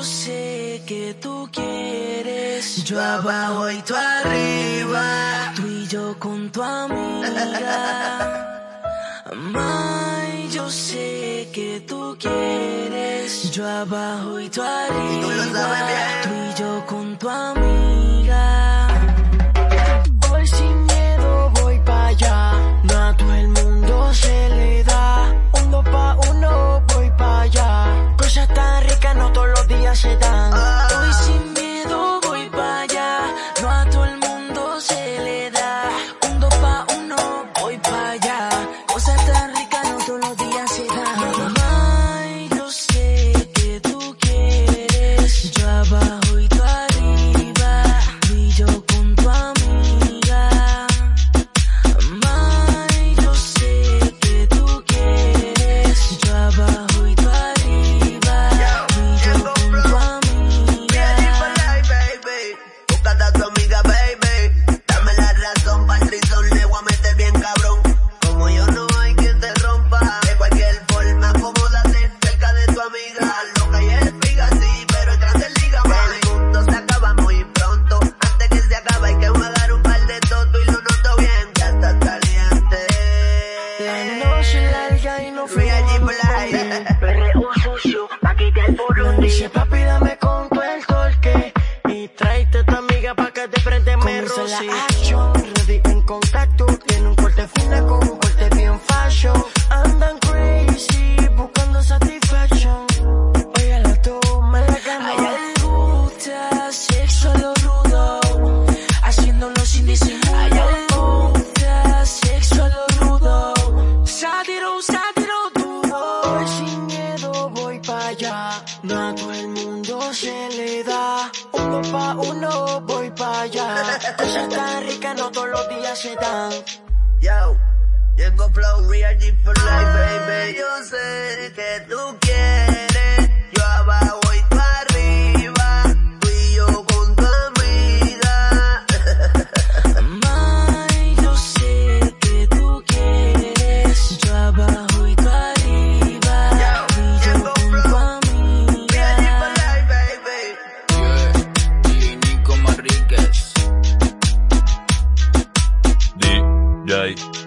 yo sé que tú quieres. Yo abajo y tú arriba. Tú y yo con tu amiga. May, yo sé que tú quieres. Yo abajo y tú arriba. Tú y yo con tu amiga. La noche larga y no Free allí por ahí. Perreo sucio, pa' quitar por un Dice papi dame con tu el torque Y tráete a tu amiga pa' que de frente me roce la action, ready en contacto Tiene un corte fino con un corte bien fashion. Andan crazy, buscando satisfaction. Oye la toma la cama A ella le gusta No a todo el mundo se le da Uno pa' uno, voy pa' allá Cosas tan ricas no todos los días se dan Yo, Llegó Flow Real G for Life, baby. Yo sé que tú quieres. day.